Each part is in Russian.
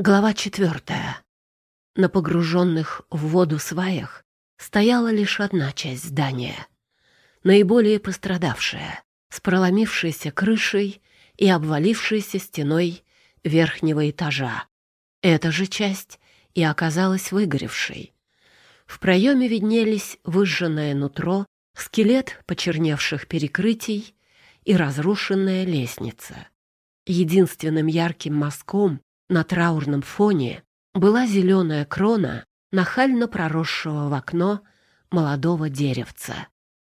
Глава четвертая. На погруженных в воду сваях стояла лишь одна часть здания, наиболее пострадавшая, с проломившейся крышей и обвалившейся стеной верхнего этажа. Эта же часть и оказалась выгоревшей. В проеме виднелись выжженное нутро, скелет почерневших перекрытий и разрушенная лестница. Единственным ярким мазком на траурном фоне была зеленая крона нахально проросшего в окно молодого деревца.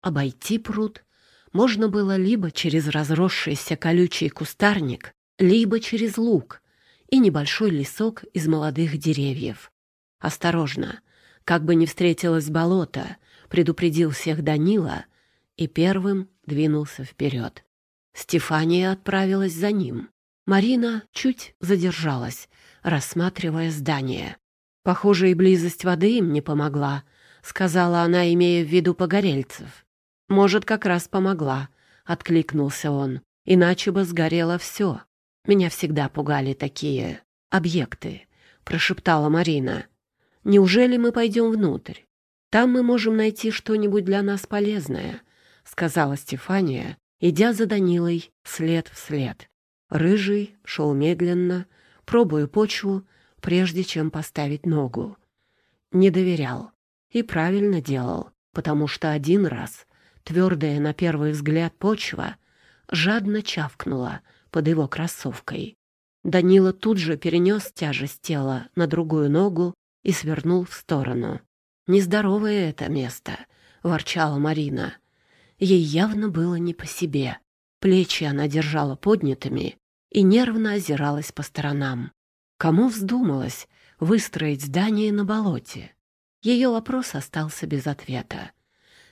Обойти пруд можно было либо через разросшийся колючий кустарник, либо через луг и небольшой лесок из молодых деревьев. «Осторожно, как бы не встретилось болото», — предупредил всех Данила и первым двинулся вперед. Стефания отправилась за ним. Марина чуть задержалась, рассматривая здание. «Похоже, и близость воды им не помогла», — сказала она, имея в виду погорельцев. «Может, как раз помогла», — откликнулся он. «Иначе бы сгорело все. Меня всегда пугали такие объекты», — прошептала Марина. «Неужели мы пойдем внутрь? Там мы можем найти что-нибудь для нас полезное», — сказала Стефания, идя за Данилой след в след. Рыжий шел медленно, пробуя почву, прежде чем поставить ногу. Не доверял. И правильно делал, потому что один раз твердая на первый взгляд почва жадно чавкнула под его кроссовкой. Данила тут же перенес тяжесть тела на другую ногу и свернул в сторону. «Нездоровое это место», — ворчала Марина. Ей явно было не по себе. Плечи она держала поднятыми и нервно озиралась по сторонам. Кому вздумалось выстроить здание на болоте? Ее вопрос остался без ответа.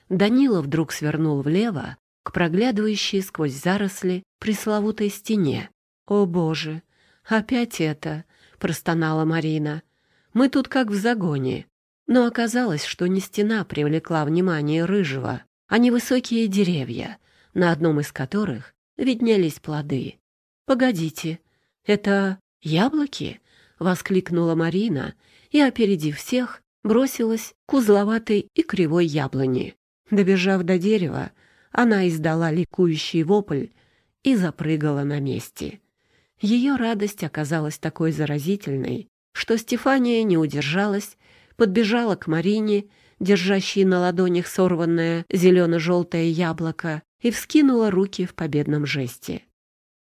Данила вдруг свернул влево к проглядывающей сквозь заросли пресловутой стене. «О, Боже! Опять это!» — простонала Марина. «Мы тут как в загоне». Но оказалось, что не стена привлекла внимание Рыжего, а невысокие деревья, на одном из которых виднелись плоды. «Погодите, это яблоки?» — воскликнула Марина и, опередив всех, бросилась к узловатой и кривой яблони. Добежав до дерева, она издала ликующий вопль и запрыгала на месте. Ее радость оказалась такой заразительной, что Стефания не удержалась, подбежала к Марине, держащей на ладонях сорванное зелено-желтое яблоко, и вскинула руки в победном жесте.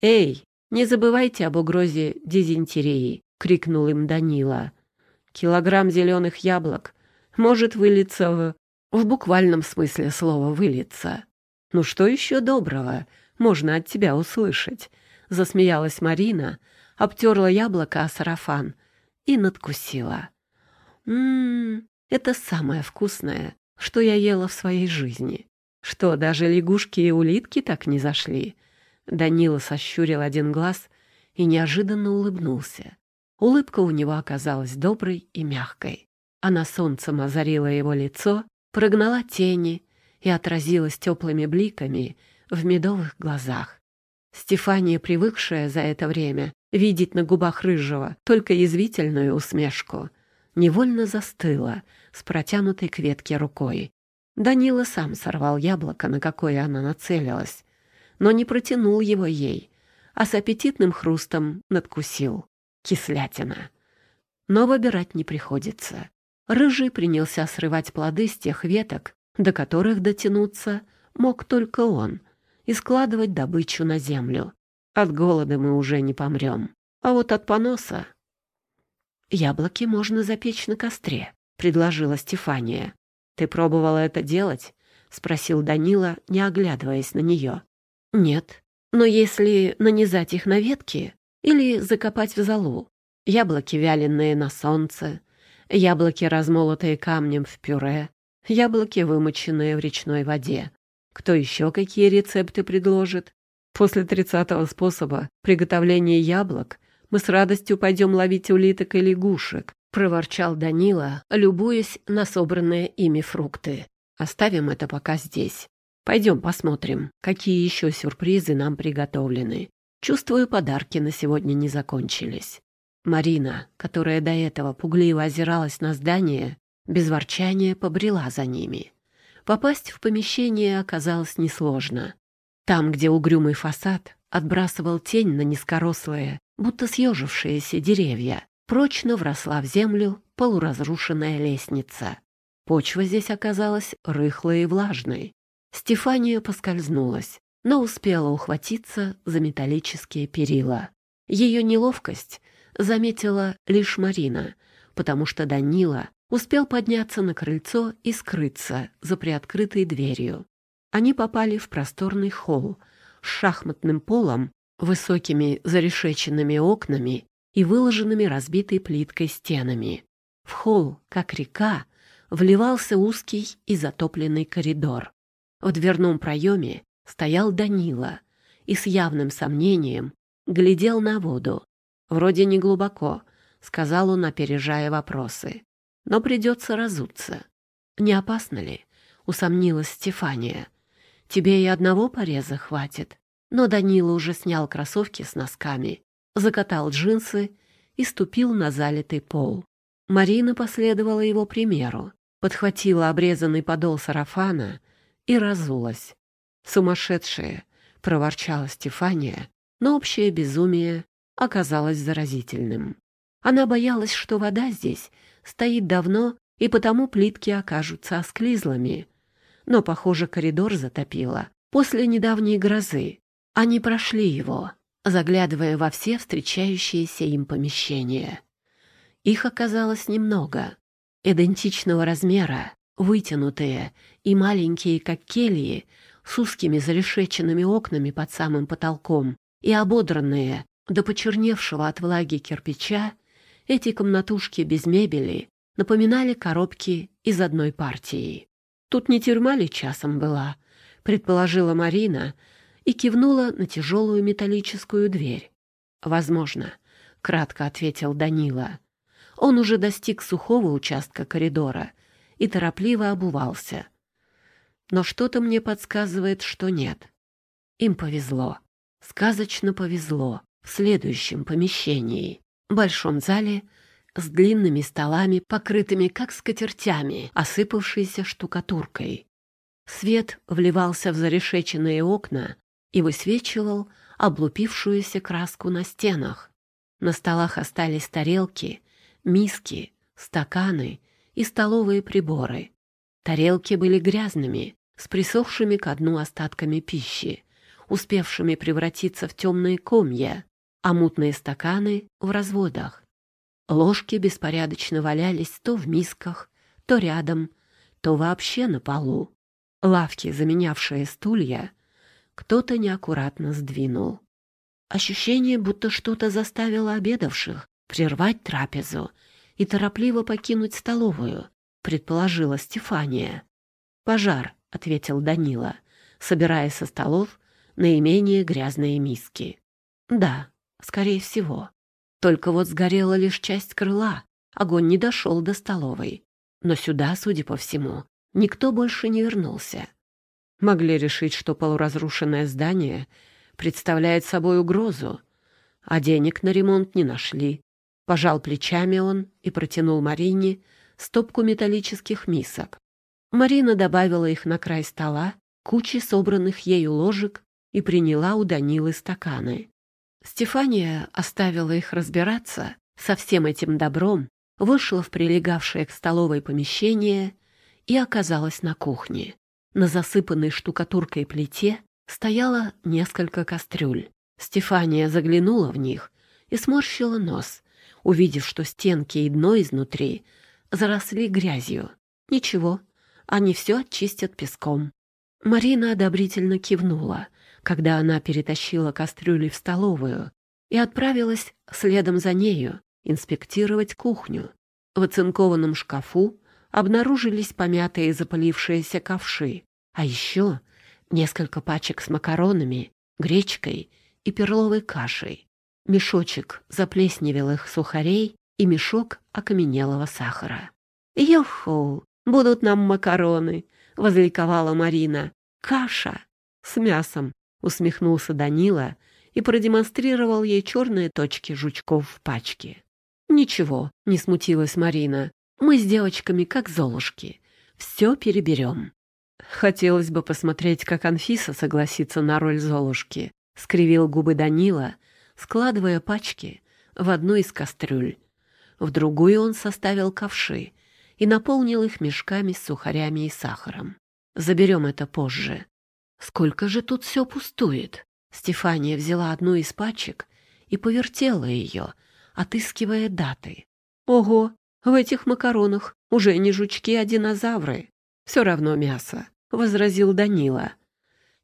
«Эй, «Не забывайте об угрозе дизентерии», — крикнул им Данила. «Килограмм зеленых яблок может вылиться в... в буквальном смысле слова «вылиться». Ну что еще доброго можно от тебя услышать?» — засмеялась Марина, обтерла яблоко о сарафан и надкусила. «Ммм, это самое вкусное, что я ела в своей жизни. Что, даже лягушки и улитки так не зашли?» Данила сощурил один глаз и неожиданно улыбнулся. Улыбка у него оказалась доброй и мягкой. Она солнцем озарила его лицо, прогнала тени и отразилась теплыми бликами в медовых глазах. Стефания, привыкшая за это время видеть на губах рыжего только язвительную усмешку, невольно застыла с протянутой к ветке рукой. Данила сам сорвал яблоко, на какое она нацелилась, но не протянул его ей, а с аппетитным хрустом надкусил. Кислятина. Но выбирать не приходится. Рыжий принялся срывать плоды с тех веток, до которых дотянуться мог только он, и складывать добычу на землю. От голода мы уже не помрем. А вот от поноса... «Яблоки можно запечь на костре», — предложила Стефания. «Ты пробовала это делать?» — спросил Данила, не оглядываясь на нее. Нет. Но если нанизать их на ветки или закопать в золу, яблоки вяленые на солнце, яблоки, размолотые камнем в пюре, яблоки, вымоченные в речной воде. Кто еще какие рецепты предложит? После тридцатого способа приготовления яблок мы с радостью пойдем ловить улиток и лягушек, проворчал Данила, любуясь на собранные ими фрукты. Оставим это пока здесь. Пойдем посмотрим, какие еще сюрпризы нам приготовлены. Чувствую, подарки на сегодня не закончились. Марина, которая до этого пугливо озиралась на здание, без ворчания побрела за ними. Попасть в помещение оказалось несложно. Там, где угрюмый фасад отбрасывал тень на низкорослые, будто съежившиеся деревья, прочно вросла в землю полуразрушенная лестница. Почва здесь оказалась рыхлой и влажной. Стефания поскользнулась, но успела ухватиться за металлические перила. Ее неловкость заметила лишь Марина, потому что Данила успел подняться на крыльцо и скрыться за приоткрытой дверью. Они попали в просторный холл с шахматным полом, высокими зарешеченными окнами и выложенными разбитой плиткой стенами. В холл, как река, вливался узкий и затопленный коридор. В дверном проеме стоял Данила и с явным сомнением глядел на воду. «Вроде не глубоко», — сказал он, опережая вопросы. «Но придется разуться». «Не опасно ли?» — усомнилась Стефания. «Тебе и одного пореза хватит». Но Данила уже снял кроссовки с носками, закатал джинсы и ступил на залитый пол. Марина последовала его примеру подхватила обрезанный подол сарафана и разулась. «Сумасшедшая!» — проворчала Стефания, но общее безумие оказалось заразительным. Она боялась, что вода здесь стоит давно, и потому плитки окажутся осклизлыми. Но, похоже, коридор затопило после недавней грозы. Они прошли его, заглядывая во все встречающиеся им помещения. Их оказалось немного, идентичного размера, вытянутые и маленькие, как кельи, с узкими зарешеченными окнами под самым потолком и ободранные до почерневшего от влаги кирпича, эти комнатушки без мебели напоминали коробки из одной партии. «Тут не тюрьма ли часом была?» — предположила Марина и кивнула на тяжелую металлическую дверь. «Возможно», — кратко ответил Данила. Он уже достиг сухого участка коридора и торопливо обувался. Но что-то мне подсказывает, что нет. Им повезло. Сказочно повезло в следующем помещении, большом зале с длинными столами, покрытыми как скатертями, осыпавшейся штукатуркой. Свет вливался в зарешеченные окна и высвечивал облупившуюся краску на стенах. На столах остались тарелки миски, стаканы и столовые приборы. Тарелки были грязными, с присохшими ко дну остатками пищи, успевшими превратиться в темные комья, а мутные стаканы — в разводах. Ложки беспорядочно валялись то в мисках, то рядом, то вообще на полу. Лавки, заменявшие стулья, кто-то неаккуратно сдвинул. Ощущение, будто что-то заставило обедавших прервать трапезу и торопливо покинуть столовую, предположила Стефания. «Пожар», — ответил Данила, собирая со столов наименее грязные миски. «Да, скорее всего. Только вот сгорела лишь часть крыла, огонь не дошел до столовой. Но сюда, судя по всему, никто больше не вернулся. Могли решить, что полуразрушенное здание представляет собой угрозу, а денег на ремонт не нашли. Пожал плечами он и протянул Марине стопку металлических мисок. Марина добавила их на край стола, кучи собранных ею ложек и приняла у Данилы стаканы. Стефания оставила их разбираться со всем этим добром, вышла в прилегавшее к столовой помещение и оказалась на кухне. На засыпанной штукатуркой плите стояло несколько кастрюль. Стефания заглянула в них и сморщила нос, увидев, что стенки и дно изнутри заросли грязью. Ничего, они все очистят песком. Марина одобрительно кивнула, когда она перетащила кастрюли в столовую и отправилась следом за нею инспектировать кухню. В оцинкованном шкафу обнаружились помятые запалившиеся ковши, а еще несколько пачек с макаронами, гречкой и перловой кашей мешочек заплесневелых сухарей и мешок окаменелого сахара. «Йоху! Будут нам макароны!» — возликовала Марина. «Каша с мясом!» — усмехнулся Данила и продемонстрировал ей черные точки жучков в пачке. «Ничего», — не смутилась Марина. «Мы с девочками как золушки. Все переберем». «Хотелось бы посмотреть, как Анфиса согласится на роль Золушки», — скривил губы Данила, складывая пачки в одну из кастрюль. В другую он составил ковши и наполнил их мешками с сухарями и сахаром. «Заберем это позже». «Сколько же тут все пустует?» Стефания взяла одну из пачек и повертела ее, отыскивая даты. «Ого, в этих макаронах уже не жучки, а динозавры. Все равно мясо», — возразил Данила.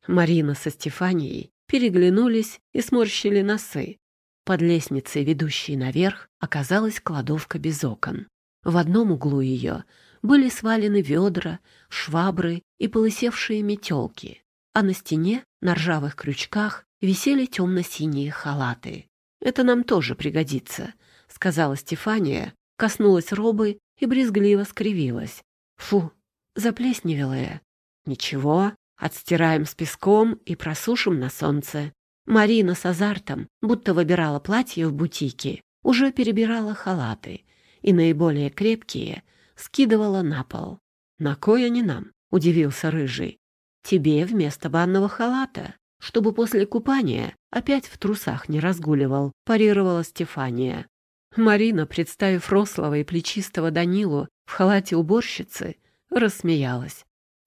Марина со Стефанией переглянулись и сморщили носы. Под лестницей, ведущей наверх, оказалась кладовка без окон. В одном углу ее были свалены ведра, швабры и полысевшие метелки, а на стене, на ржавых крючках, висели темно-синие халаты. «Это нам тоже пригодится», — сказала Стефания, коснулась робы и брезгливо скривилась. «Фу, заплесневелая». «Ничего, отстираем с песком и просушим на солнце». Марина с азартом, будто выбирала платье в бутике, уже перебирала халаты и наиболее крепкие скидывала на пол. «На кой они нам?» — удивился Рыжий. «Тебе вместо банного халата, чтобы после купания опять в трусах не разгуливал», — парировала Стефания. Марина, представив рослого и плечистого Данилу в халате уборщицы, рассмеялась.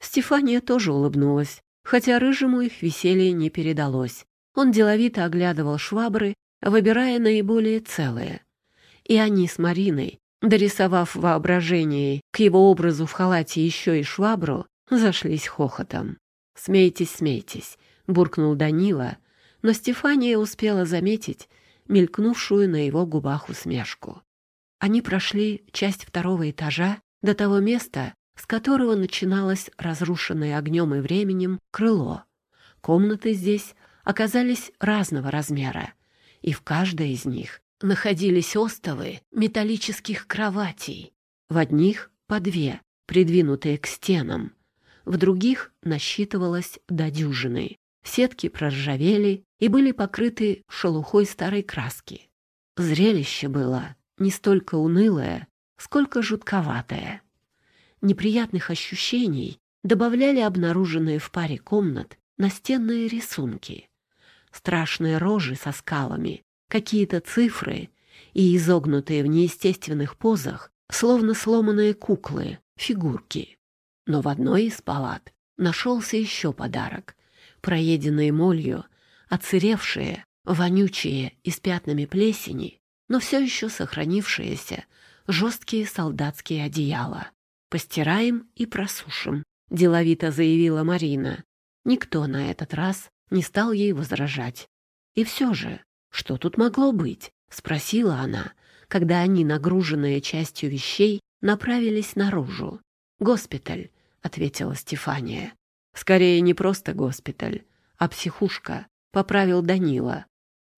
Стефания тоже улыбнулась, хотя рыжему их веселье не передалось. Он деловито оглядывал швабры, выбирая наиболее целые. И они с Мариной, дорисовав воображение к его образу в халате еще и швабру, зашлись хохотом. «Смейтесь, смейтесь», — буркнул Данила, но Стефания успела заметить мелькнувшую на его губах усмешку. Они прошли часть второго этажа до того места, с которого начиналось разрушенное огнем и временем крыло. Комнаты здесь оказались разного размера, и в каждой из них находились остовы металлических кроватей. В одних по две, придвинутые к стенам, в других насчитывалось до дюжины. Сетки проржавели и были покрыты шелухой старой краски. Зрелище было не столько унылое, сколько жутковатое. Неприятных ощущений добавляли обнаруженные в паре комнат настенные рисунки страшные рожи со скалами, какие-то цифры и изогнутые в неестественных позах, словно сломанные куклы, фигурки. Но в одной из палат нашелся еще подарок. Проеденные молью, отсыревшие, вонючие и с пятнами плесени, но все еще сохранившиеся жесткие солдатские одеяла. «Постираем и просушим», — деловито заявила Марина. Никто на этот раз не стал ей возражать. «И все же, что тут могло быть?» — спросила она, когда они, нагруженные частью вещей, направились наружу. «Госпиталь», — ответила Стефания. «Скорее не просто госпиталь, а психушка», — поправил Данила.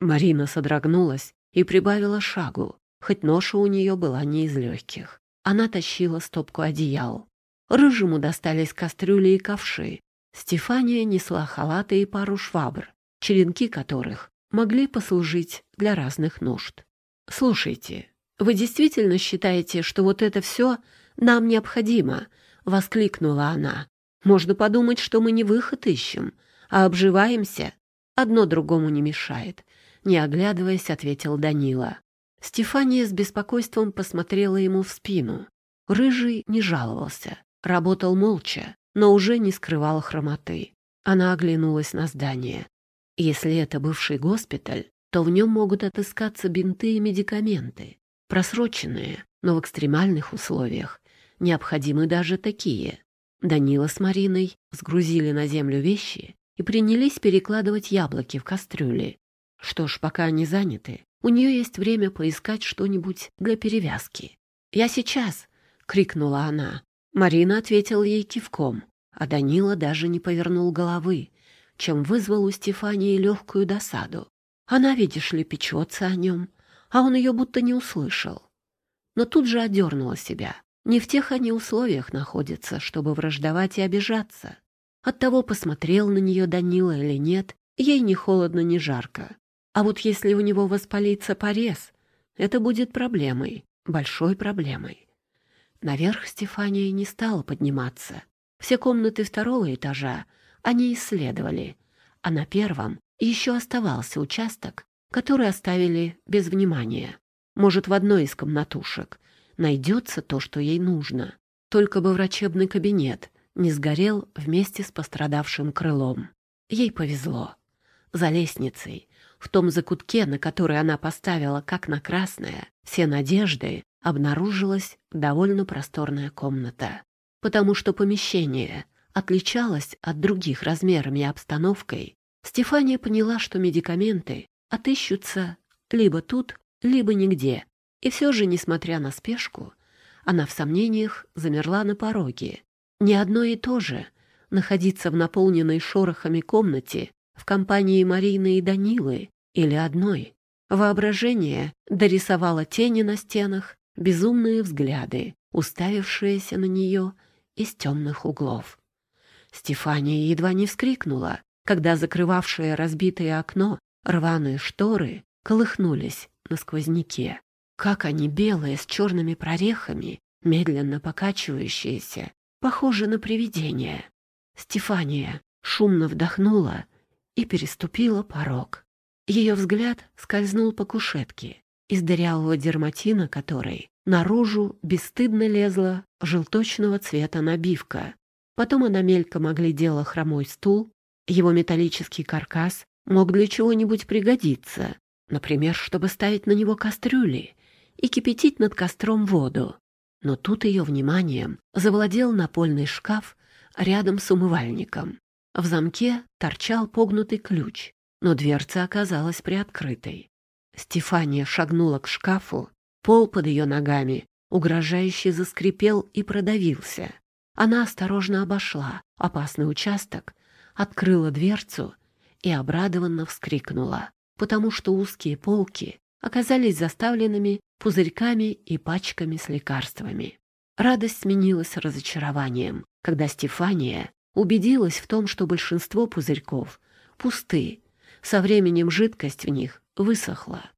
Марина содрогнулась и прибавила шагу, хоть ноша у нее была не из легких. Она тащила стопку одеял. Рыжему достались кастрюли и ковши, Стефания несла халаты и пару швабр, черенки которых могли послужить для разных нужд. «Слушайте, вы действительно считаете, что вот это все нам необходимо?» — воскликнула она. «Можно подумать, что мы не выход ищем, а обживаемся. Одно другому не мешает», — не оглядываясь, ответил Данила. Стефания с беспокойством посмотрела ему в спину. Рыжий не жаловался, работал молча, но уже не скрывал хромоты. Она оглянулась на здание. Если это бывший госпиталь, то в нем могут отыскаться бинты и медикаменты, просроченные, но в экстремальных условиях необходимы даже такие. Данила с Мариной сгрузили на землю вещи и принялись перекладывать яблоки в кастрюли. Что ж, пока они заняты, у нее есть время поискать что-нибудь для перевязки. «Я сейчас!» — крикнула она. Марина ответила ей кивком, а Данила даже не повернул головы, чем вызвал у Стефании легкую досаду. Она, видишь ли, печется о нем, а он ее будто не услышал. Но тут же одернула себя. Не в тех они условиях находятся, чтобы враждовать и обижаться. Оттого посмотрел на нее Данила или нет, ей ни холодно, ни жарко. А вот если у него воспалится порез, это будет проблемой, большой проблемой. Наверх Стефания не стала подниматься. Все комнаты второго этажа они исследовали, а на первом еще оставался участок, который оставили без внимания. Может, в одной из комнатушек найдется то, что ей нужно. Только бы врачебный кабинет не сгорел вместе с пострадавшим крылом. Ей повезло. За лестницей, в том закутке, на который она поставила, как на красное, все надежды, обнаружилась довольно просторная комната. Потому что помещение отличалось от других размерами и обстановкой, Стефания поняла, что медикаменты отыщутся либо тут, либо нигде. И все же, несмотря на спешку, она в сомнениях замерла на пороге. Не одно и то же — находиться в наполненной шорохами комнате в компании Марины и Данилы или одной. Воображение дорисовало тени на стенах, безумные взгляды, уставившиеся на нее из темных углов. Стефания едва не вскрикнула, когда закрывавшее разбитое окно рваные шторы колыхнулись на сквозняке. Как они белые, с черными прорехами, медленно покачивающиеся, похожи на привидения. Стефания шумно вдохнула и переступила порог. Ее взгляд скользнул по кушетке, из дырявого дерматина которой наружу бесстыдно лезла желточного цвета набивка. Потом она мельком оглядела хромой стул, его металлический каркас мог для чего-нибудь пригодиться, например, чтобы ставить на него кастрюли и кипятить над костром воду. Но тут ее вниманием завладел напольный шкаф рядом с умывальником. В замке торчал погнутый ключ, но дверца оказалась приоткрытой. Стефания шагнула к шкафу, пол под ее ногами угрожающе заскрипел и продавился. Она осторожно обошла опасный участок, открыла дверцу и обрадованно вскрикнула, потому что узкие полки оказались заставленными пузырьками и пачками с лекарствами. Радость сменилась разочарованием, когда Стефания убедилась в том, что большинство пузырьков пусты, со временем жидкость в них высохла.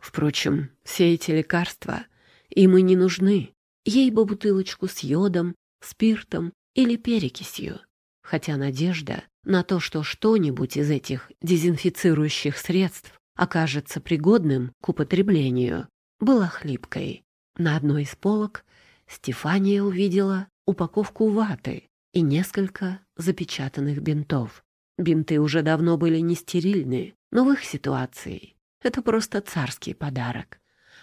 Впрочем, все эти лекарства им и не нужны. Ей бы бутылочку с йодом, спиртом или перекисью. Хотя надежда на то, что что-нибудь из этих дезинфицирующих средств окажется пригодным к употреблению, была хлипкой. На одной из полок Стефания увидела упаковку ваты, и несколько запечатанных бинтов. Бинты уже давно были не стерильны, но в их ситуации это просто царский подарок.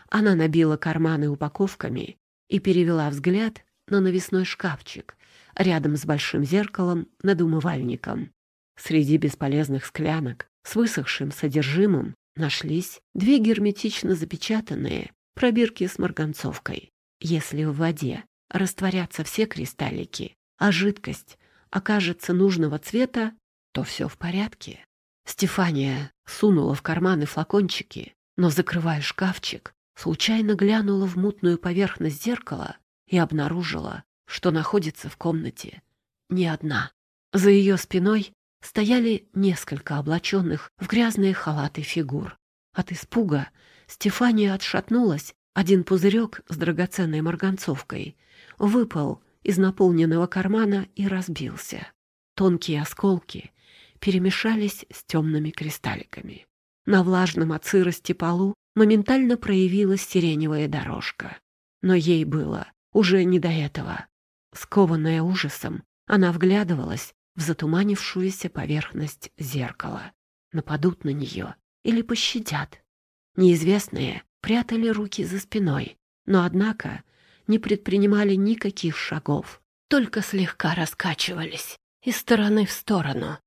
Она набила карманы упаковками и перевела взгляд на навесной шкафчик рядом с большим зеркалом над умывальником. Среди бесполезных склянок с высохшим содержимым нашлись две герметично запечатанные пробирки с марганцовкой. Если в воде растворятся все кристаллики, а жидкость окажется нужного цвета, то все в порядке. Стефания сунула в карманы флакончики, но, закрывая шкафчик, случайно глянула в мутную поверхность зеркала и обнаружила, что находится в комнате не одна. За ее спиной стояли несколько облаченных в грязные халаты фигур. От испуга Стефания отшатнулась, один пузырек с драгоценной марганцовкой выпал из наполненного кармана и разбился. Тонкие осколки перемешались с темными кристалликами. На влажном от сырости полу моментально проявилась сиреневая дорожка. Но ей было уже не до этого. Скованная ужасом, она вглядывалась в затуманившуюся поверхность зеркала. Нападут на нее или пощадят. Неизвестные прятали руки за спиной, но, однако, не предпринимали никаких шагов, только слегка раскачивались из стороны в сторону.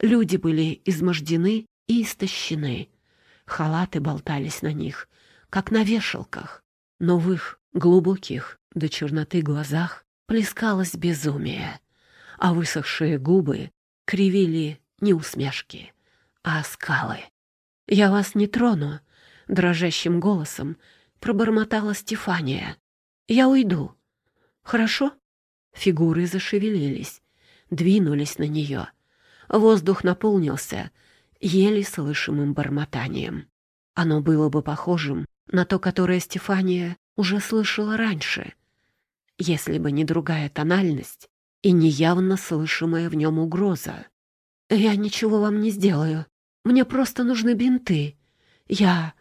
Люди были измождены и истощены. Халаты болтались на них, как на вешалках, но в их глубоких до черноты глазах плескалось безумие, а высохшие губы кривили не усмешки, а скалы. «Я вас не трону», — дрожащим голосом пробормотала Стефания. Я уйду. Хорошо? Фигуры зашевелились, двинулись на нее. Воздух наполнился еле слышимым бормотанием. Оно было бы похожим на то, которое Стефания уже слышала раньше, если бы не другая тональность и неявно слышимая в нем угроза. «Я ничего вам не сделаю. Мне просто нужны бинты. Я...»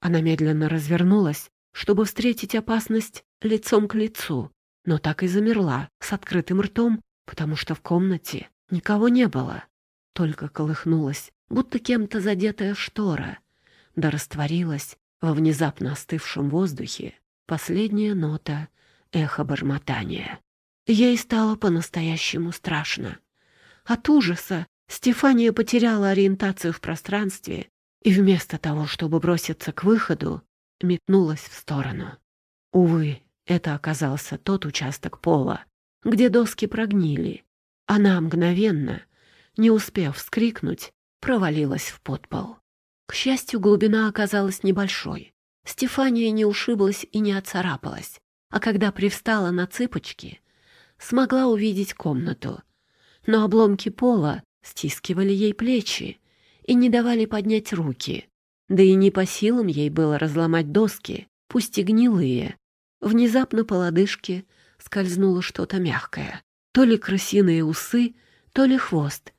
Она медленно развернулась, чтобы встретить опасность лицом к лицу, но так и замерла с открытым ртом, потому что в комнате никого не было. Только колыхнулась, будто кем-то задетая штора, да растворилась во внезапно остывшем воздухе последняя нота эхо бормотания. Ей стало по-настоящему страшно. От ужаса Стефания потеряла ориентацию в пространстве и вместо того, чтобы броситься к выходу, метнулась в сторону. Увы, это оказался тот участок пола, где доски прогнили. Она мгновенно, не успев вскрикнуть, провалилась в подпол. К счастью, глубина оказалась небольшой. Стефания не ушиблась и не оцарапалась, а когда привстала на цыпочки, смогла увидеть комнату. Но обломки пола стискивали ей плечи и не давали поднять руки. Да и не по силам ей было разломать доски, пусть и гнилые. Внезапно по лодыжке скользнуло что-то мягкое. То ли крысиные усы, то ли хвост.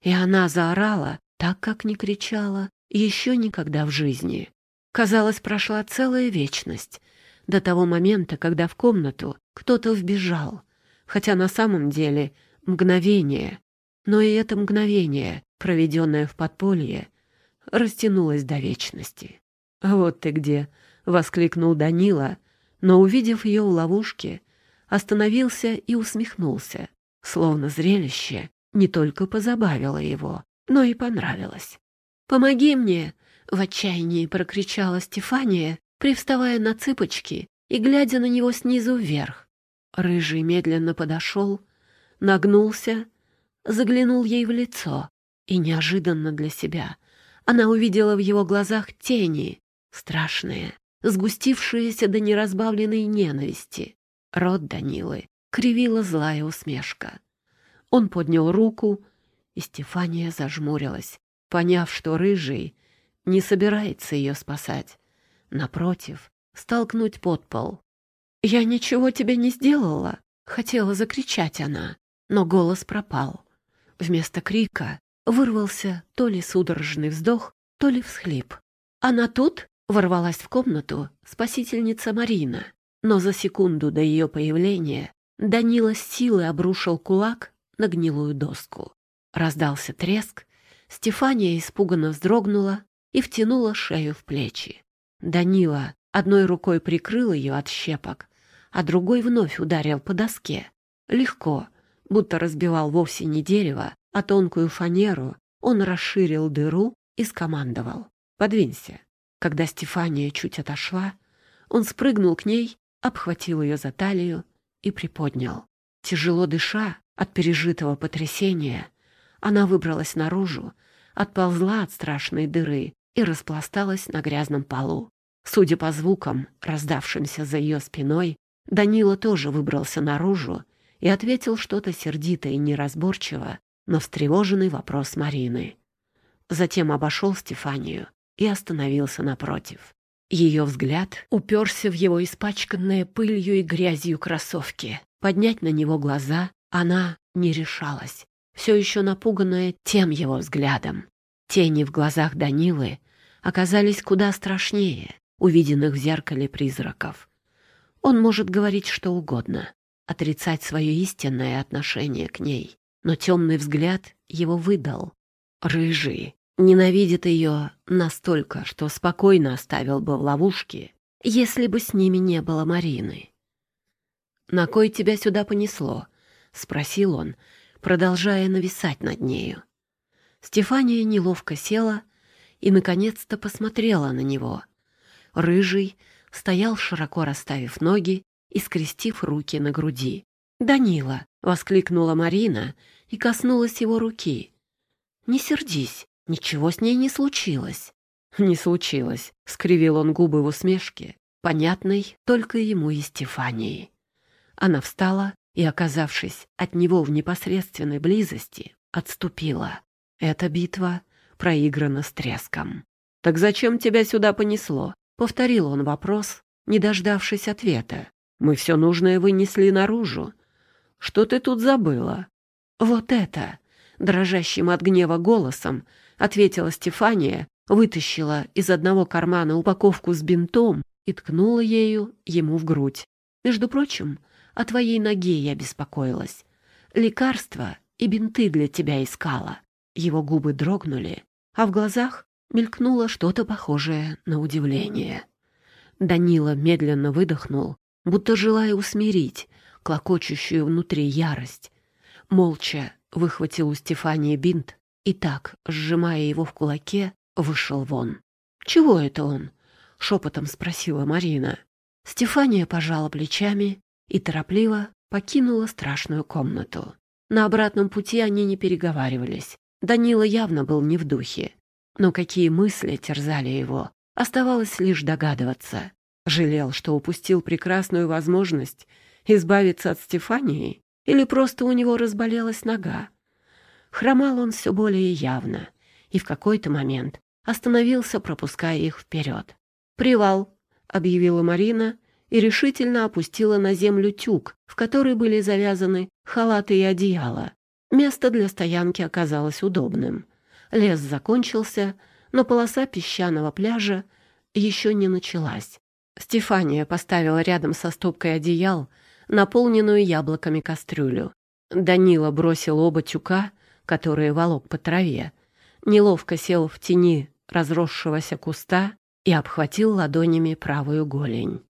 И она заорала, так как не кричала, еще никогда в жизни. Казалось, прошла целая вечность до того момента, когда в комнату кто-то вбежал, хотя на самом деле мгновение. Но и это мгновение, проведенное в подполье, растянулось до вечности. «Вот ты где!» — воскликнул Данила, но, увидев ее у ловушки, остановился и усмехнулся, словно зрелище не только позабавило его, но и понравилось. «Помоги мне!» — в отчаянии прокричала Стефания, привставая на цыпочки и глядя на него снизу вверх. Рыжий медленно подошел, нагнулся, заглянул ей в лицо, и неожиданно для себя она увидела в его глазах тени, страшные, сгустившиеся до неразбавленной ненависти. Рот Данилы кривила злая усмешка. Он поднял руку, и Стефания зажмурилась, поняв, что рыжий не собирается ее спасать. Напротив, столкнуть под пол. «Я ничего тебе не сделала!» — хотела закричать она, но голос пропал. Вместо крика вырвался то ли судорожный вздох, то ли всхлип. «Она тут?» — ворвалась в комнату спасительница Марина. Но за секунду до ее появления Данила с силой обрушил кулак на гнилую доску. Раздался треск, Стефания испуганно вздрогнула и втянула шею в плечи. Данила одной рукой прикрыл ее от щепок, а другой вновь ударил по доске. Легко, будто разбивал вовсе не дерево, а тонкую фанеру, он расширил дыру и скомандовал. «Подвинься». Когда Стефания чуть отошла, он спрыгнул к ней обхватил ее за талию и приподнял. Тяжело дыша от пережитого потрясения, она выбралась наружу, отползла от страшной дыры и распласталась на грязном полу. Судя по звукам, раздавшимся за ее спиной, Данила тоже выбрался наружу и ответил что-то сердито и неразборчиво на встревоженный вопрос Марины. Затем обошел Стефанию и остановился напротив. Ее взгляд уперся в его испачканные пылью и грязью кроссовки. Поднять на него глаза она не решалась, все еще напуганная тем его взглядом. Тени в глазах Данилы оказались куда страшнее увиденных в зеркале призраков. Он может говорить что угодно, отрицать свое истинное отношение к ней, но темный взгляд его выдал. Рыжий, Ненавидит ее настолько, что спокойно оставил бы в ловушке, если бы с ними не было Марины. «На кой тебя сюда понесло?» — спросил он, продолжая нависать над нею. Стефания неловко села и, наконец-то, посмотрела на него. Рыжий стоял, широко расставив ноги и скрестив руки на груди. «Данила!» — воскликнула Марина и коснулась его руки. «Не сердись, Ничего с ней не случилось. Не случилось, скривил он губы в усмешке, понятной только ему и Стефании. Она встала и, оказавшись от него в непосредственной близости, отступила. Эта битва проиграна с треском. «Так зачем тебя сюда понесло?» Повторил он вопрос, не дождавшись ответа. «Мы все нужное вынесли наружу. Что ты тут забыла?» «Вот это!» — дрожащим от гнева голосом ответила Стефания, вытащила из одного кармана упаковку с бинтом и ткнула ею ему в грудь. «Между прочим, о твоей ноге я беспокоилась. Лекарства и бинты для тебя искала». Его губы дрогнули, а в глазах мелькнуло что-то похожее на удивление. Данила медленно выдохнул, будто желая усмирить клокочущую внутри ярость. Молча выхватил у Стефании бинт и так, сжимая его в кулаке, вышел вон. «Чего это он?» — шепотом спросила Марина. Стефания пожала плечами и торопливо покинула страшную комнату. На обратном пути они не переговаривались. Данила явно был не в духе. Но какие мысли терзали его, оставалось лишь догадываться. Жалел, что упустил прекрасную возможность избавиться от Стефании, или просто у него разболелась нога. Хромал он все более явно, и в какой-то момент остановился, пропуская их вперед. «Привал», — объявила Марина и решительно опустила на землю тюк, в который были завязаны халаты и одеяло. Место для стоянки оказалось удобным. Лес закончился, но полоса песчаного пляжа еще не началась. Стефания поставила рядом со стопкой одеял наполненную яблоками кастрюлю. Данила бросил оба тюка, которые волок по траве, неловко сел в тени разросшегося куста и обхватил ладонями правую голень.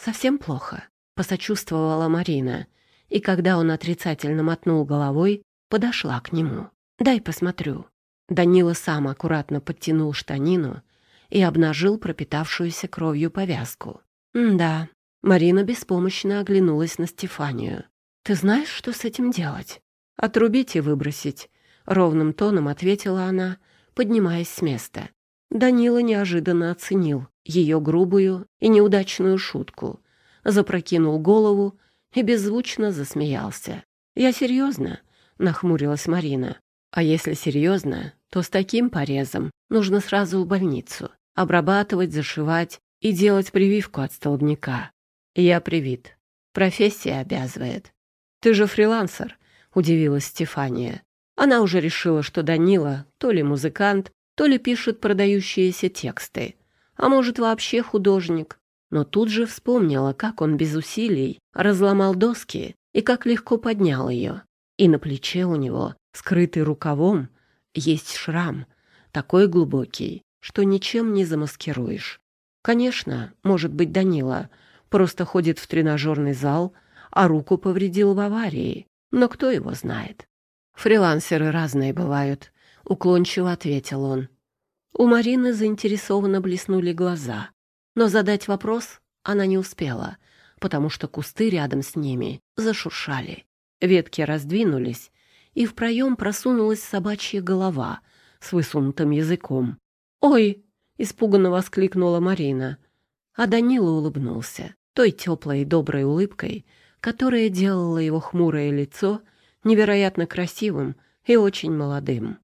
«Совсем плохо», — посочувствовала Марина, и когда он отрицательно мотнул головой, подошла к нему. «Дай посмотрю». Данила сам аккуратно подтянул штанину и обнажил пропитавшуюся кровью повязку. «Да». Марина беспомощно оглянулась на Стефанию. «Ты знаешь, что с этим делать?» «Отрубить и выбросить», — ровным тоном ответила она, поднимаясь с места. Данила неожиданно оценил ее грубую и неудачную шутку, запрокинул голову и беззвучно засмеялся. «Я серьезно?» — нахмурилась Марина. «А если серьезно, то с таким порезом нужно сразу в больницу, обрабатывать, зашивать и делать прививку от столбняка. Я привит. Профессия обязывает. Ты же фрилансер», — удивилась Стефания. Она уже решила, что Данила то ли музыкант, то ли пишет продающиеся тексты, а может вообще художник. Но тут же вспомнила, как он без усилий разломал доски и как легко поднял ее. И на плече у него, скрытый рукавом, есть шрам, такой глубокий, что ничем не замаскируешь. Конечно, может быть, Данила просто ходит в тренажерный зал, а руку повредил в аварии, но кто его знает. Фрилансеры разные бывают, уклончиво ответил он. У Марины заинтересованно блеснули глаза, но задать вопрос она не успела, потому что кусты рядом с ними зашуршали. Ветки раздвинулись, и в проем просунулась собачья голова с высунутым языком. «Ой!» — испуганно воскликнула Марина. А Данила улыбнулся той теплой и доброй улыбкой, которая делала его хмурое лицо невероятно красивым и очень молодым.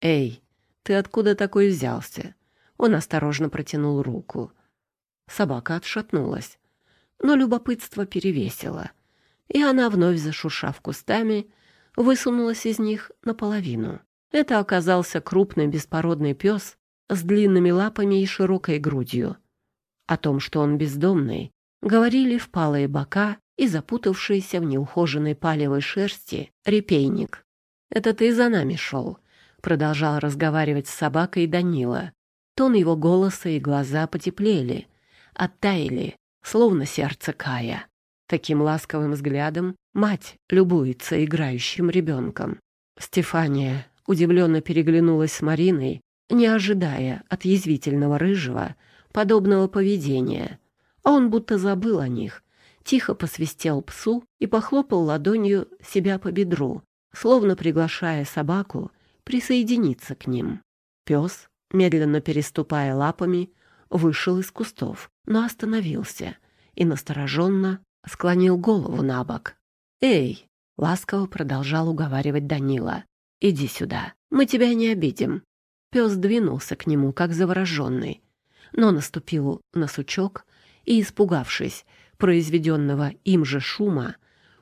«Эй, ты откуда такой взялся?» Он осторожно протянул руку. Собака отшатнулась, но любопытство перевесило, и она, вновь зашуршав кустами, высунулась из них наполовину. Это оказался крупный беспородный пес с длинными лапами и широкой грудью. О том, что он бездомный, говорили впалые бока и запутавшийся в неухоженной палевой шерсти репейник. «Это ты за нами шел», — продолжал разговаривать с собакой Данила. Тон его голоса и глаза потеплели, оттаяли, словно сердце Кая. Таким ласковым взглядом мать любуется играющим ребенком. Стефания удивленно переглянулась с Мариной, не ожидая от язвительного рыжего подобного поведения. А он будто забыл о них, тихо посвистел псу и похлопал ладонью себя по бедру, словно приглашая собаку присоединиться к ним. Пес, медленно переступая лапами, вышел из кустов, но остановился и настороженно склонил голову на бок. «Эй!» — ласково продолжал уговаривать Данила. «Иди сюда, мы тебя не обидим». Пес двинулся к нему, как завороженный. но наступил на сучок и, испугавшись произведенного им же шума,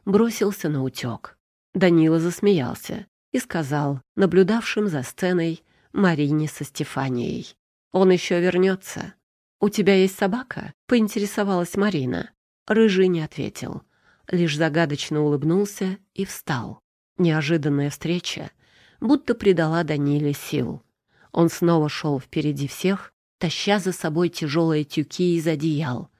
бросился на утек. Данила засмеялся и сказал наблюдавшим за сценой Марине со Стефанией. «Он еще вернется». «У тебя есть собака?» — поинтересовалась Марина. Рыжий не ответил, лишь загадочно улыбнулся и встал. Неожиданная встреча будто придала Даниле сил. Он снова шел впереди всех, таща за собой тяжелые тюки из одеял,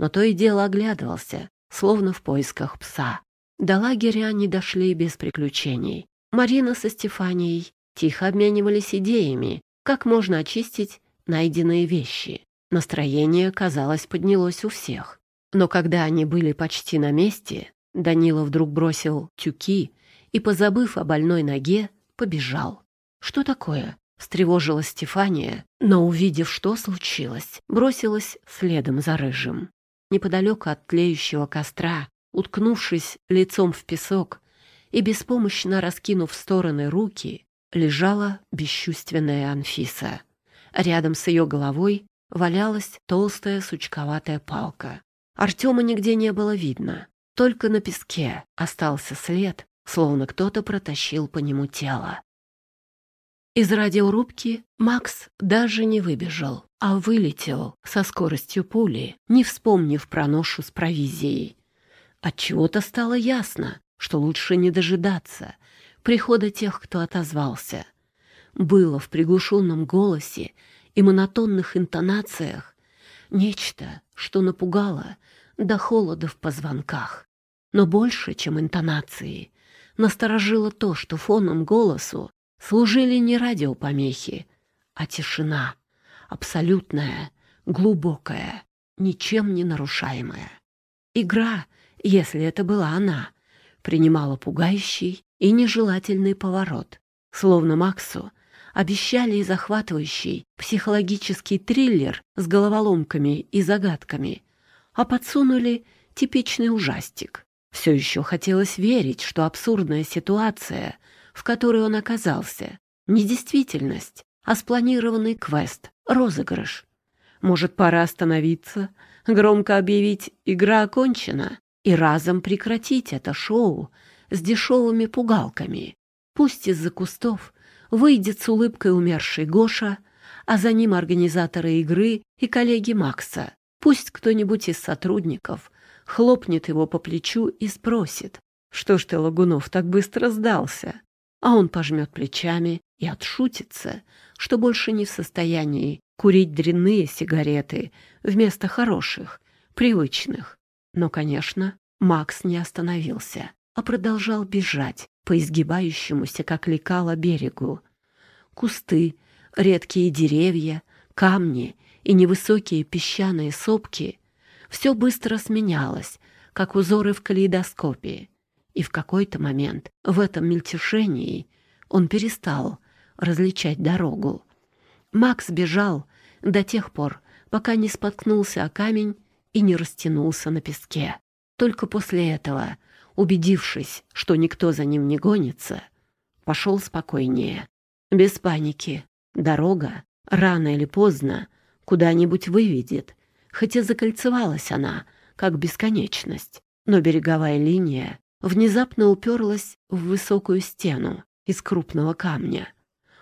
но то и дело оглядывался, словно в поисках пса. До лагеря они дошли без приключений. Марина со Стефанией тихо обменивались идеями, как можно очистить найденные вещи. Настроение, казалось, поднялось у всех. Но когда они были почти на месте, Данила вдруг бросил тюки и, позабыв о больной ноге, побежал. «Что такое?» — встревожилась Стефания, но, увидев, что случилось, бросилась следом за рыжим. Неподалеку от тлеющего костра, уткнувшись лицом в песок и беспомощно раскинув в стороны руки, лежала бесчувственная Анфиса. Рядом с ее головой валялась толстая сучковатая палка. Артема нигде не было видно. Только на песке остался след, словно кто-то протащил по нему тело. Из радиорубки Макс даже не выбежал, а вылетел со скоростью пули, не вспомнив про ношу с провизией. Отчего-то стало ясно, что лучше не дожидаться прихода тех, кто отозвался. Было в приглушенном голосе и монотонных интонациях нечто, что напугало до холода в позвонках. Но больше, чем интонации, насторожило то, что фоном голосу служили не радиопомехи, а тишина, абсолютная, глубокая, ничем не нарушаемая. Игра, если это была она, принимала пугающий и нежелательный поворот, словно Максу обещали и захватывающий психологический триллер с головоломками и загадками, а подсунули типичный ужастик. Все еще хотелось верить, что абсурдная ситуация, в которой он оказался, не действительность, а спланированный квест, розыгрыш. Может, пора остановиться, громко объявить «игра окончена» и разом прекратить это шоу с дешевыми пугалками. Пусть из-за кустов выйдет с улыбкой умерший Гоша, а за ним организаторы игры и коллеги Макса. Пусть кто-нибудь из сотрудников хлопнет его по плечу и спросит, что ж ты, Лагунов, так быстро сдался? А он пожмет плечами и отшутится, что больше не в состоянии курить дрянные сигареты вместо хороших, привычных. Но, конечно, Макс не остановился, а продолжал бежать по изгибающемуся, как лекало, берегу. Кусты, редкие деревья, камни и невысокие песчаные сопки — все быстро сменялось, как узоры в калейдоскопе. И в какой-то момент в этом мельтешении он перестал различать дорогу. Макс бежал до тех пор, пока не споткнулся о камень и не растянулся на песке. Только после этого, убедившись, что никто за ним не гонится, пошел спокойнее. Без паники. Дорога, рано или поздно, куда-нибудь выведет, хотя закольцевалась она, как бесконечность. Но береговая линия внезапно уперлась в высокую стену из крупного камня.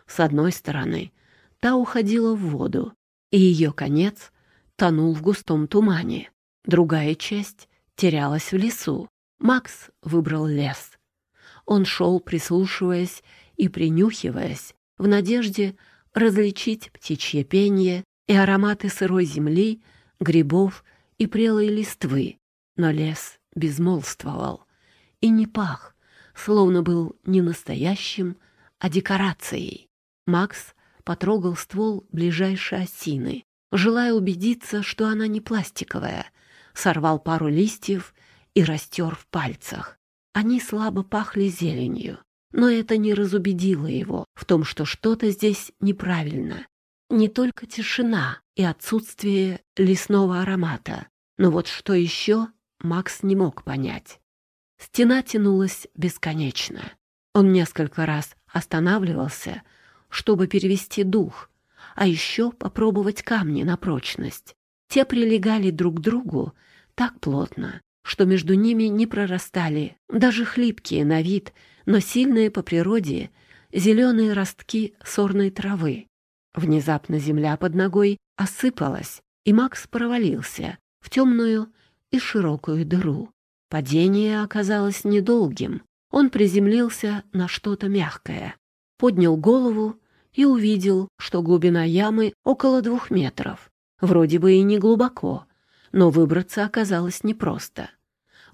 С одной стороны, та уходила в воду, и ее конец тонул в густом тумане. Другая часть терялась в лесу. Макс выбрал лес. Он шел, прислушиваясь и принюхиваясь, в надежде различить птичье пение и ароматы сырой земли, грибов и прелой листвы. Но лес безмолвствовал и не пах, словно был не настоящим, а декорацией. Макс потрогал ствол ближайшей осины, желая убедиться, что она не пластиковая, сорвал пару листьев и растер в пальцах. Они слабо пахли зеленью, но это не разубедило его в том, что что-то здесь неправильно. Не только тишина и отсутствие лесного аромата, но вот что еще Макс не мог понять. Стена тянулась бесконечно. Он несколько раз останавливался, чтобы перевести дух, а еще попробовать камни на прочность. Те прилегали друг к другу так плотно, что между ними не прорастали даже хлипкие на вид, но сильные по природе зеленые ростки сорной травы. Внезапно земля под ногой осыпалась, и Макс провалился в темную и широкую дыру. Падение оказалось недолгим. Он приземлился на что-то мягкое, поднял голову и увидел, что глубина ямы около двух метров. Вроде бы и не глубоко, но выбраться оказалось непросто.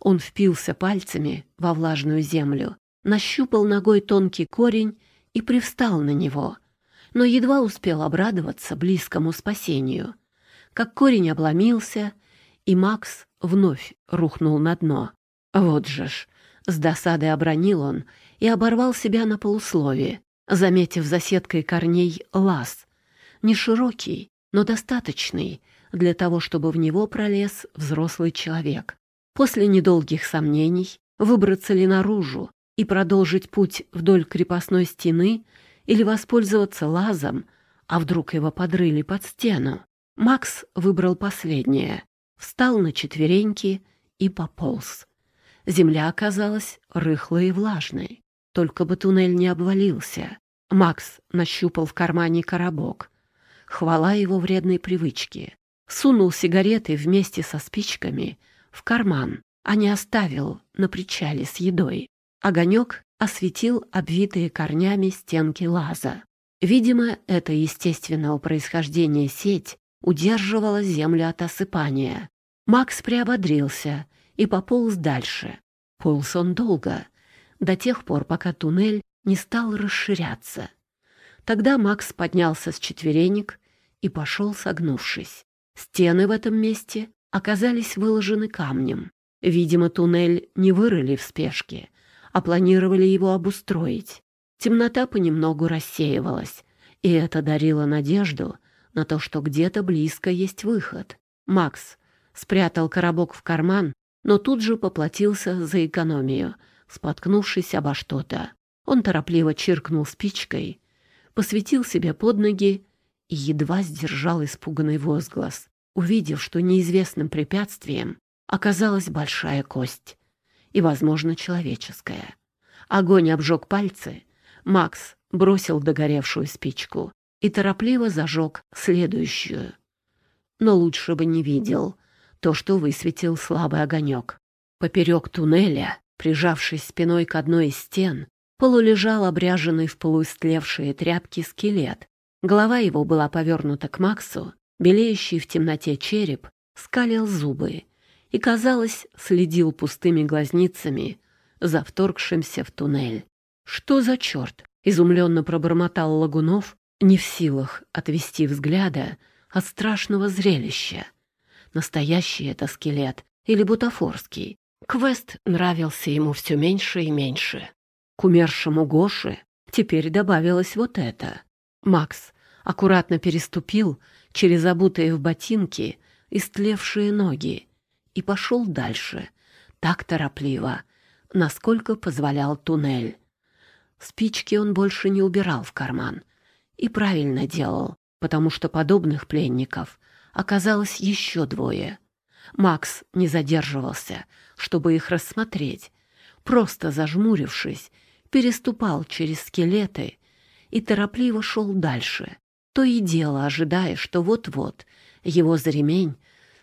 Он впился пальцами во влажную землю, нащупал ногой тонкий корень и привстал на него, но едва успел обрадоваться близкому спасению, как корень обломился, и Макс вновь рухнул на дно. Вот же ж, с досадой обронил он и оборвал себя на полусловие, заметив за сеткой корней лаз. Не широкий, но достаточный для того, чтобы в него пролез взрослый человек. После недолгих сомнений, выбраться ли наружу и продолжить путь вдоль крепостной стены или воспользоваться лазом, а вдруг его подрыли под стену, Макс выбрал последнее, встал на четвереньки и пополз. Земля оказалась рыхлой и влажной. Только бы туннель не обвалился. Макс нащупал в кармане коробок. Хвала его вредной привычке. Сунул сигареты вместе со спичками в карман, а не оставил на причале с едой. Огонек осветил обвитые корнями стенки лаза. Видимо, эта естественного происхождения сеть удерживала землю от осыпания. Макс приободрился и пополз дальше. Полз он долго, до тех пор, пока туннель не стал расширяться. Тогда Макс поднялся с четверенек и пошел согнувшись. Стены в этом месте оказались выложены камнем. Видимо, туннель не вырыли в спешке, а планировали его обустроить. Темнота понемногу рассеивалась, и это дарило надежду на то, что где-то близко есть выход. Макс спрятал коробок в карман, но тут же поплатился за экономию, споткнувшись обо что-то. Он торопливо чиркнул спичкой, посветил себе под ноги и едва сдержал испуганный возглас, увидев, что неизвестным препятствием оказалась большая кость и, возможно, человеческая. Огонь обжег пальцы, Макс бросил догоревшую спичку и торопливо зажег следующую. Но лучше бы не видел то, что высветил слабый огонек. Поперек туннеля, прижавшись спиной к одной из стен, полулежал обряженный в полуистлевшие тряпки скелет. Голова его была повернута к Максу, белеющий в темноте череп скалил зубы и, казалось, следил пустыми глазницами за вторгшимся в туннель. «Что за черт?» — изумленно пробормотал Лагунов, не в силах отвести взгляда от страшного зрелища. Настоящий это скелет или бутафорский. Квест нравился ему все меньше и меньше. К умершему Гоше теперь добавилось вот это. Макс аккуратно переступил через обутые в ботинки истлевшие ноги и пошел дальше, так торопливо, насколько позволял туннель. Спички он больше не убирал в карман. И правильно делал, потому что подобных пленников оказалось еще двое. Макс не задерживался, чтобы их рассмотреть. Просто зажмурившись, переступал через скелеты и торопливо шел дальше, то и дело ожидая, что вот-вот его за ремень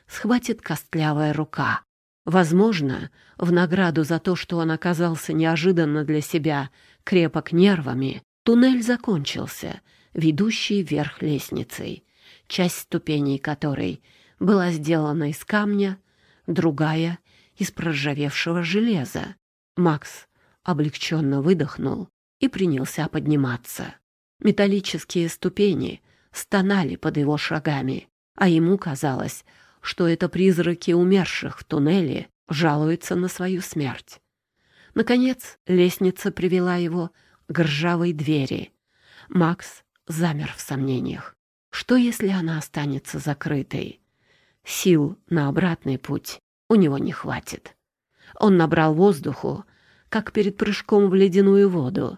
схватит костлявая рука. Возможно, в награду за то, что он оказался неожиданно для себя крепок нервами, туннель закончился, ведущий вверх лестницей часть ступеней которой была сделана из камня, другая — из проржавевшего железа. Макс облегченно выдохнул и принялся подниматься. Металлические ступени стонали под его шагами, а ему казалось, что это призраки умерших в туннеле жалуются на свою смерть. Наконец лестница привела его к ржавой двери. Макс замер в сомнениях. Что, если она останется закрытой? Сил на обратный путь у него не хватит. Он набрал воздуху, как перед прыжком в ледяную воду,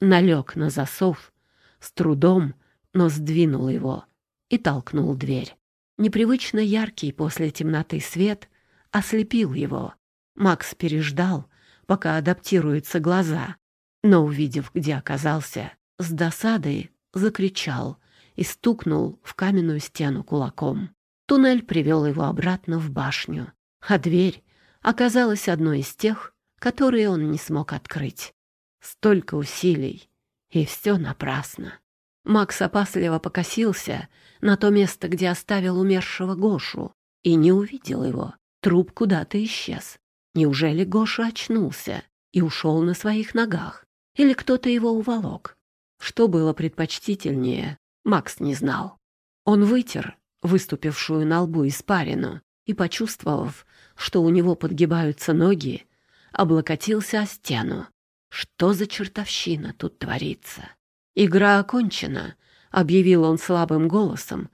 налег на засов, с трудом, но сдвинул его и толкнул дверь. Непривычно яркий после темноты свет ослепил его. Макс переждал, пока адаптируются глаза, но, увидев, где оказался, с досадой закричал и стукнул в каменную стену кулаком. Туннель привел его обратно в башню, а дверь оказалась одной из тех, которые он не смог открыть. Столько усилий, и все напрасно. Макс опасливо покосился на то место, где оставил умершего Гошу, и не увидел его. Труп куда-то исчез. Неужели Гоша очнулся и ушел на своих ногах? Или кто-то его уволок? Что было предпочтительнее, Макс не знал. Он вытер выступившую на лбу испарину и, почувствовав, что у него подгибаются ноги, облокотился о стену. Что за чертовщина тут творится? Игра окончена, объявил он слабым голосом,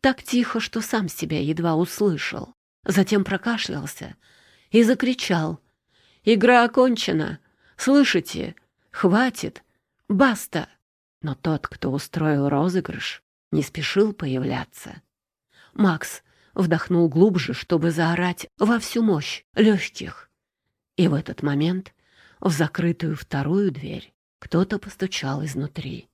так тихо, что сам себя едва услышал. Затем прокашлялся и закричал. «Игра окончена! Слышите? Хватит! Баста!» Но тот, кто устроил розыгрыш, не спешил появляться. Макс вдохнул глубже, чтобы заорать во всю мощь легких. И в этот момент в закрытую вторую дверь кто-то постучал изнутри.